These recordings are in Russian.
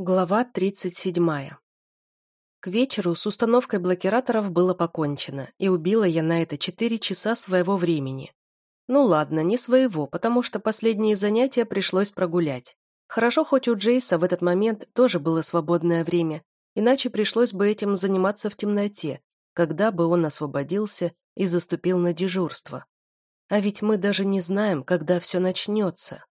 Глава 37. К вечеру с установкой блокираторов было покончено, и убила я на это 4 часа своего времени. Ну ладно, не своего, потому что последние занятия пришлось прогулять. Хорошо, хоть у Джейса в этот момент тоже было свободное время, иначе пришлось бы этим заниматься в темноте, когда бы он освободился и заступил на дежурство. А ведь мы даже не знаем, когда все начнется.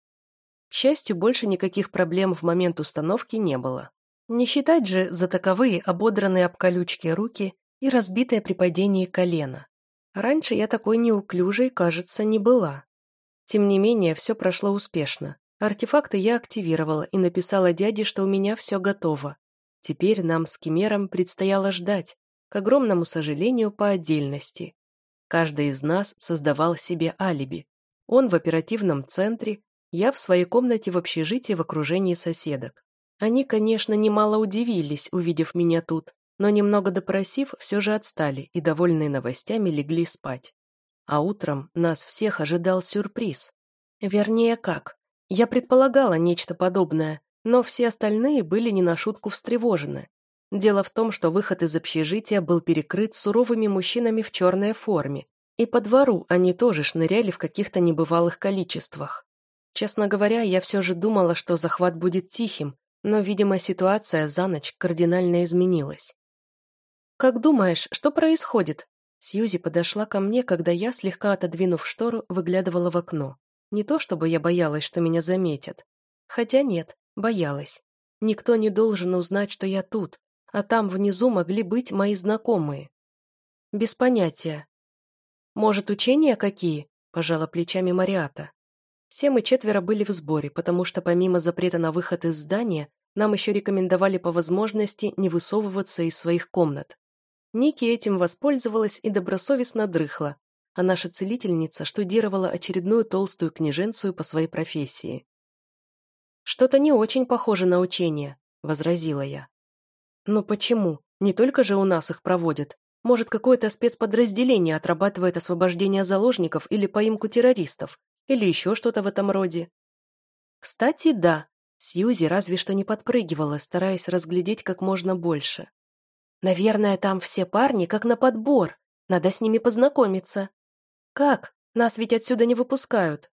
К счастью, больше никаких проблем в момент установки не было. Не считать же за таковые ободранные об колючки руки и разбитое при падении колено. Раньше я такой неуклюжей, кажется, не была. Тем не менее, все прошло успешно. Артефакты я активировала и написала дяде, что у меня все готово. Теперь нам с Кемером предстояло ждать, к огромному сожалению, по отдельности. Каждый из нас создавал себе алиби. Он в оперативном центре, я в своей комнате в общежитии в окружении соседок. Они, конечно, немало удивились, увидев меня тут, но немного допросив, все же отстали и, довольные новостями, легли спать. А утром нас всех ожидал сюрприз. Вернее, как. Я предполагала нечто подобное, но все остальные были не на шутку встревожены. Дело в том, что выход из общежития был перекрыт суровыми мужчинами в черной форме, и по двору они тоже шныряли в каких-то небывалых количествах. Честно говоря, я все же думала, что захват будет тихим, но, видимо, ситуация за ночь кардинально изменилась. «Как думаешь, что происходит?» Сьюзи подошла ко мне, когда я, слегка отодвинув штору, выглядывала в окно. Не то чтобы я боялась, что меня заметят. Хотя нет, боялась. Никто не должен узнать, что я тут, а там внизу могли быть мои знакомые. Без понятия. «Может, учения какие?» – пожала плечами Мариата. Все мы четверо были в сборе, потому что помимо запрета на выход из здания, нам еще рекомендовали по возможности не высовываться из своих комнат. Ники этим воспользовалась и добросовестно дрыхла, а наша целительница штудировала очередную толстую княженцию по своей профессии. «Что-то не очень похоже на учение», — возразила я. «Но почему? Не только же у нас их проводят. Может, какое-то спецподразделение отрабатывает освобождение заложников или поимку террористов, или еще что-то в этом роде. Кстати, да, Сьюзи разве что не подпрыгивала, стараясь разглядеть как можно больше. Наверное, там все парни как на подбор, надо с ними познакомиться. Как? Нас ведь отсюда не выпускают.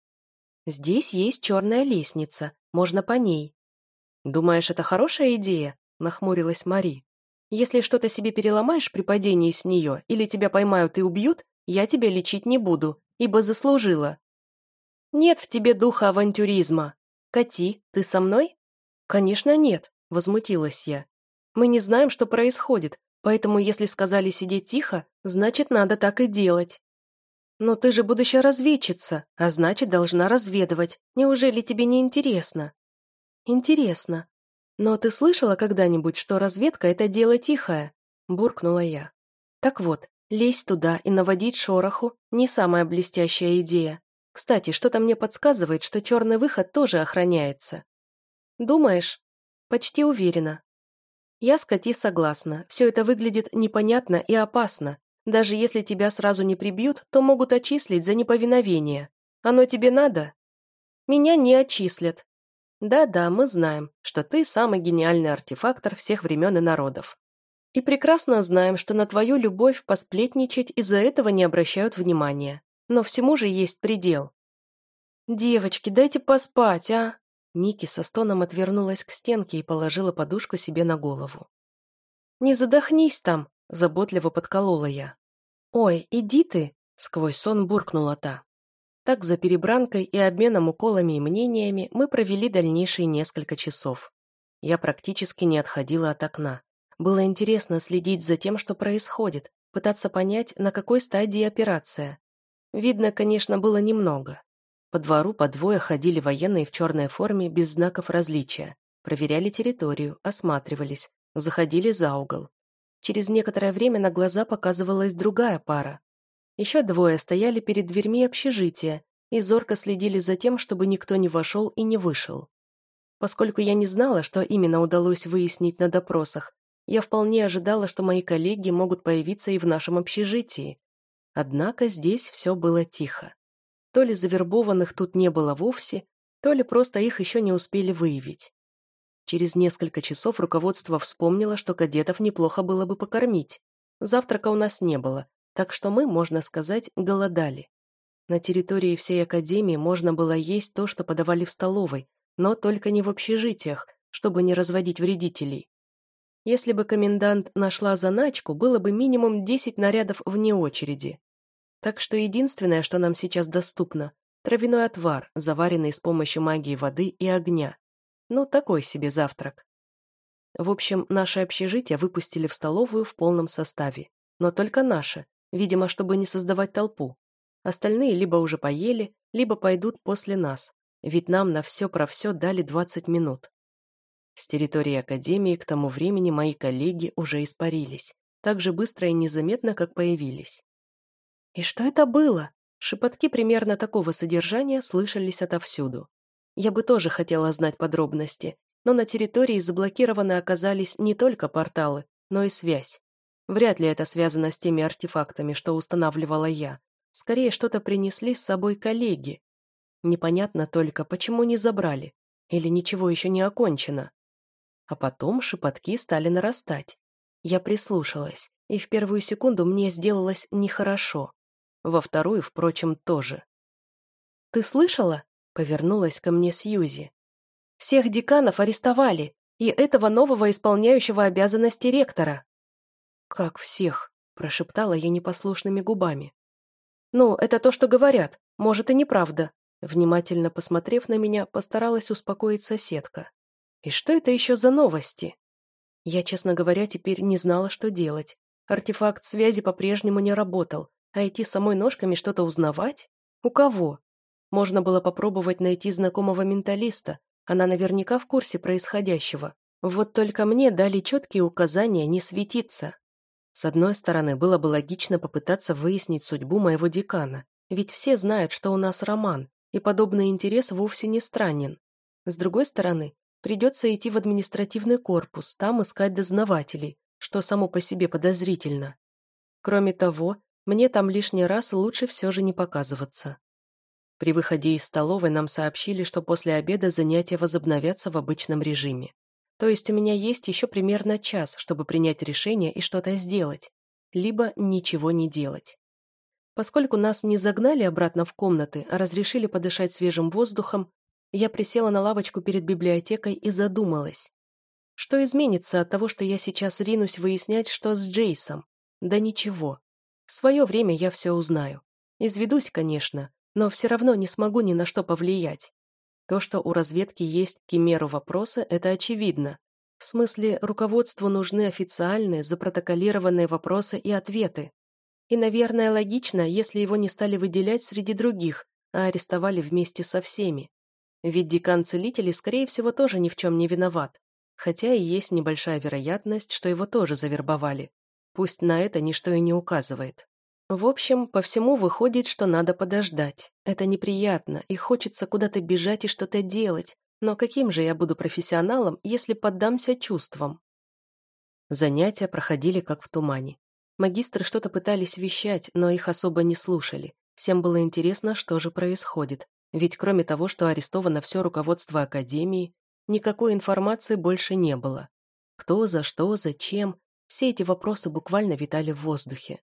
Здесь есть черная лестница, можно по ней. Думаешь, это хорошая идея? Нахмурилась Мари. Если что-то себе переломаешь при падении с нее или тебя поймают и убьют, я тебя лечить не буду, ибо заслужила. «Нет в тебе духа авантюризма. Кати, ты со мной?» «Конечно нет», — возмутилась я. «Мы не знаем, что происходит, поэтому если сказали сидеть тихо, значит, надо так и делать». «Но ты же будущая разведчица, а значит, должна разведывать. Неужели тебе не интересно?» «Интересно. Но ты слышала когда-нибудь, что разведка — это дело тихое?» — буркнула я. «Так вот, лезть туда и наводить шороху — не самая блестящая идея. Кстати, что-то мне подсказывает, что черный выход тоже охраняется. Думаешь? Почти уверена. Я с Кати согласна. Все это выглядит непонятно и опасно. Даже если тебя сразу не прибьют, то могут отчислить за неповиновение. Оно тебе надо? Меня не отчислят. Да-да, мы знаем, что ты самый гениальный артефактор всех времен и народов. И прекрасно знаем, что на твою любовь посплетничать из-за этого не обращают внимания. Но всему же есть предел. «Девочки, дайте поспать, а!» Ники со стоном отвернулась к стенке и положила подушку себе на голову. «Не задохнись там!» – заботливо подколола я. «Ой, иди ты!» – сквозь сон буркнула та. Так за перебранкой и обменом уколами и мнениями мы провели дальнейшие несколько часов. Я практически не отходила от окна. Было интересно следить за тем, что происходит, пытаться понять, на какой стадии операция. Видно, конечно, было немного. По двору по двое ходили военные в черной форме без знаков различия. Проверяли территорию, осматривались, заходили за угол. Через некоторое время на глаза показывалась другая пара. Еще двое стояли перед дверьми общежития и зорко следили за тем, чтобы никто не вошел и не вышел. Поскольку я не знала, что именно удалось выяснить на допросах, я вполне ожидала, что мои коллеги могут появиться и в нашем общежитии, Однако здесь все было тихо. То ли завербованных тут не было вовсе, то ли просто их еще не успели выявить. Через несколько часов руководство вспомнило, что кадетов неплохо было бы покормить. Завтрака у нас не было, так что мы, можно сказать, голодали. На территории всей академии можно было есть то, что подавали в столовой, но только не в общежитиях, чтобы не разводить вредителей. Если бы комендант нашла заначку, было бы минимум 10 нарядов вне очереди. Так что единственное, что нам сейчас доступно – травяной отвар, заваренный с помощью магии воды и огня. Ну, такой себе завтрак. В общем, наше общежитие выпустили в столовую в полном составе. Но только наше, видимо, чтобы не создавать толпу. Остальные либо уже поели, либо пойдут после нас, ведь нам на все про все дали 20 минут. С территории Академии к тому времени мои коллеги уже испарились, так же быстро и незаметно, как появились. «И что это было?» Шепотки примерно такого содержания слышались отовсюду. Я бы тоже хотела знать подробности, но на территории заблокированы оказались не только порталы, но и связь. Вряд ли это связано с теми артефактами, что устанавливала я. Скорее, что-то принесли с собой коллеги. Непонятно только, почему не забрали. Или ничего еще не окончено. А потом шепотки стали нарастать. Я прислушалась, и в первую секунду мне сделалось нехорошо. Во вторую, впрочем, тоже. «Ты слышала?» Повернулась ко мне Сьюзи. «Всех деканов арестовали, и этого нового исполняющего обязанности ректора». «Как всех?» – прошептала я непослушными губами. «Ну, это то, что говорят. Может, и неправда». Внимательно посмотрев на меня, постаралась успокоить соседка. «И что это еще за новости?» Я, честно говоря, теперь не знала, что делать. Артефакт связи по-прежнему не работал, а идти самой ножками что-то узнавать? У кого? Можно было попробовать найти знакомого менталиста, она наверняка в курсе происходящего. Вот только мне дали четкие указания не светиться. С одной стороны, было бы логично попытаться выяснить судьбу моего декана, ведь все знают, что у нас роман, и подобный интерес вовсе не странен. С другой стороны, придется идти в административный корпус, там искать дознавателей, что само по себе подозрительно. Кроме того, мне там лишний раз лучше все же не показываться. При выходе из столовой нам сообщили, что после обеда занятия возобновятся в обычном режиме. То есть у меня есть еще примерно час, чтобы принять решение и что-то сделать, либо ничего не делать. Поскольку нас не загнали обратно в комнаты, а разрешили подышать свежим воздухом, я присела на лавочку перед библиотекой и задумалась. Что изменится от того, что я сейчас ринусь выяснять, что с Джейсом? Да ничего. В свое время я все узнаю. Изведусь, конечно, но все равно не смогу ни на что повлиять. То, что у разведки есть Кемеру вопросы, это очевидно. В смысле, руководству нужны официальные, запротоколированные вопросы и ответы. И, наверное, логично, если его не стали выделять среди других, а арестовали вместе со всеми. Ведь декан целителей, скорее всего, тоже ни в чем не виноват. Хотя и есть небольшая вероятность, что его тоже завербовали. Пусть на это ничто и не указывает. В общем, по всему выходит, что надо подождать. Это неприятно, и хочется куда-то бежать и что-то делать. Но каким же я буду профессионалом, если поддамся чувствам? Занятия проходили как в тумане. Магистры что-то пытались вещать, но их особо не слушали. Всем было интересно, что же происходит. Ведь кроме того, что арестовано все руководство Академии, никакой информации больше не было. Кто, за что, зачем, все эти вопросы буквально витали в воздухе.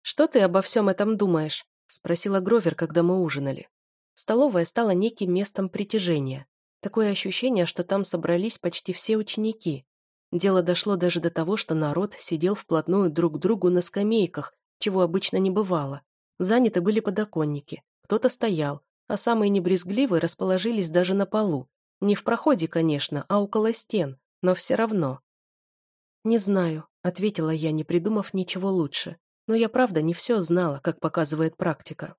«Что ты обо всем этом думаешь?» – спросила Гровер, когда мы ужинали. Столовая стала неким местом притяжения. Такое ощущение, что там собрались почти все ученики. Дело дошло даже до того, что народ сидел вплотную друг к другу на скамейках, чего обычно не бывало. Заняты были подоконники, кто-то стоял, а самые небрезгливые расположились даже на полу. Не в проходе, конечно, а около стен, но все равно. «Не знаю», — ответила я, не придумав ничего лучше. Но я правда не все знала, как показывает практика.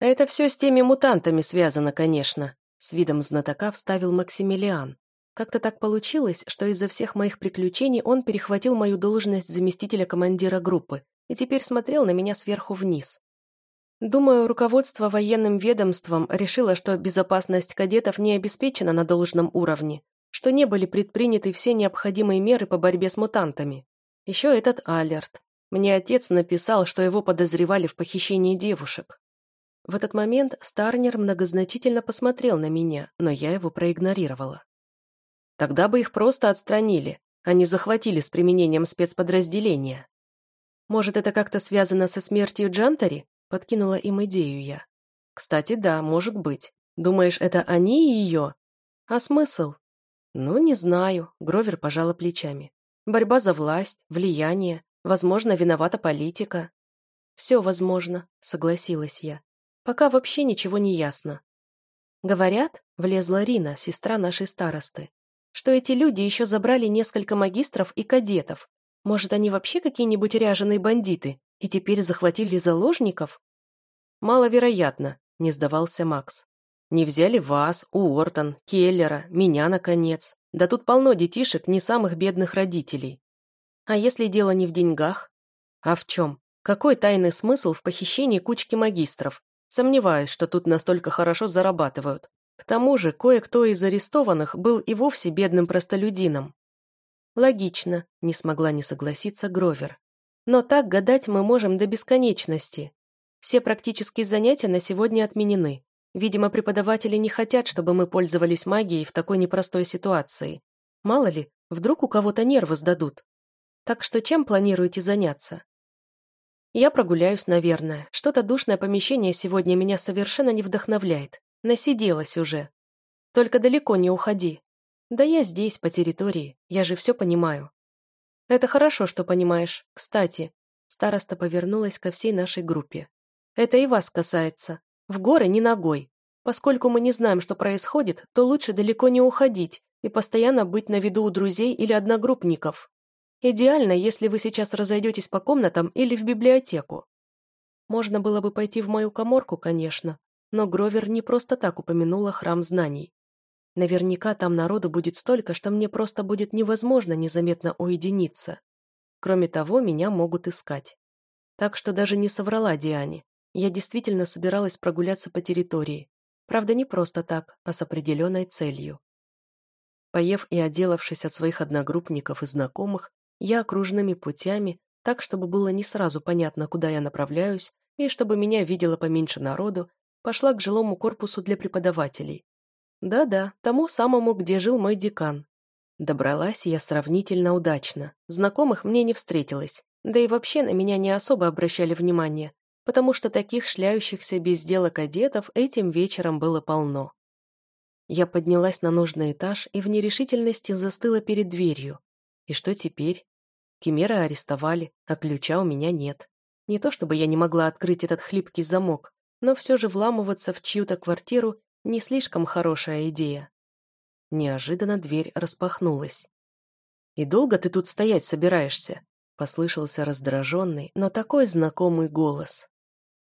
«Это все с теми мутантами связано, конечно», — с видом знатока вставил Максимилиан. Как-то так получилось, что из-за всех моих приключений он перехватил мою должность заместителя командира группы и теперь смотрел на меня сверху вниз. Думаю, руководство военным ведомством решило, что безопасность кадетов не обеспечена на должном уровне, что не были предприняты все необходимые меры по борьбе с мутантами. Еще этот алерт. Мне отец написал, что его подозревали в похищении девушек. В этот момент Старнер многозначительно посмотрел на меня, но я его проигнорировала. Тогда бы их просто отстранили, а не захватили с применением спецподразделения. Может, это как-то связано со смертью Джантари? Подкинула им идею я. Кстати, да, может быть. Думаешь, это они и ее? А смысл? Ну, не знаю, Гровер пожала плечами. Борьба за власть, влияние, возможно, виновата политика. Все возможно, согласилась я. Пока вообще ничего не ясно. Говорят, влезла Рина, сестра нашей старосты, что эти люди еще забрали несколько магистров и кадетов. Может, они вообще какие-нибудь ряженые бандиты и теперь захватили заложников? Маловероятно, не сдавался Макс. Не взяли вас, Уортон, Келлера, меня, наконец. Да тут полно детишек не самых бедных родителей. А если дело не в деньгах? А в чем? Какой тайный смысл в похищении кучки магистров? Сомневаюсь, что тут настолько хорошо зарабатывают. К тому же, кое-кто из арестованных был и вовсе бедным простолюдином. Логично, не смогла не согласиться Гровер. Но так гадать мы можем до бесконечности. Все практические занятия на сегодня отменены. Видимо, преподаватели не хотят, чтобы мы пользовались магией в такой непростой ситуации. Мало ли, вдруг у кого-то нервы сдадут. Так что чем планируете заняться? Я прогуляюсь, наверное. Что-то душное помещение сегодня меня совершенно не вдохновляет. Насиделась уже. Только далеко не уходи. Да я здесь, по территории. Я же все понимаю. Это хорошо, что понимаешь. Кстати, староста повернулась ко всей нашей группе. Это и вас касается. В горы не ногой. Поскольку мы не знаем, что происходит, то лучше далеко не уходить и постоянно быть на виду у друзей или одногруппников. Идеально, если вы сейчас разойдетесь по комнатам или в библиотеку. Можно было бы пойти в мою коморку, конечно, но Гровер не просто так упомянула храм знаний. Наверняка там народу будет столько, что мне просто будет невозможно незаметно уединиться. Кроме того, меня могут искать. Так что даже не соврала Диане. Я действительно собиралась прогуляться по территории. Правда, не просто так, а с определенной целью. Поев и отделавшись от своих одногруппников и знакомых, я окружными путями, так, чтобы было не сразу понятно, куда я направляюсь, и чтобы меня видело поменьше народу, пошла к жилому корпусу для преподавателей. Да-да, тому самому, где жил мой декан. Добралась я сравнительно удачно. Знакомых мне не встретилось, да и вообще на меня не особо обращали внимание, потому что таких шляющихся без дела кадетов этим вечером было полно. Я поднялась на нужный этаж и в нерешительности застыла перед дверью. И что теперь? Кемера арестовали, а ключа у меня нет. Не то чтобы я не могла открыть этот хлипкий замок, но все же вламываться в чью-то квартиру не слишком хорошая идея. Неожиданно дверь распахнулась. «И долго ты тут стоять собираешься?» Послышался раздраженный, но такой знакомый голос.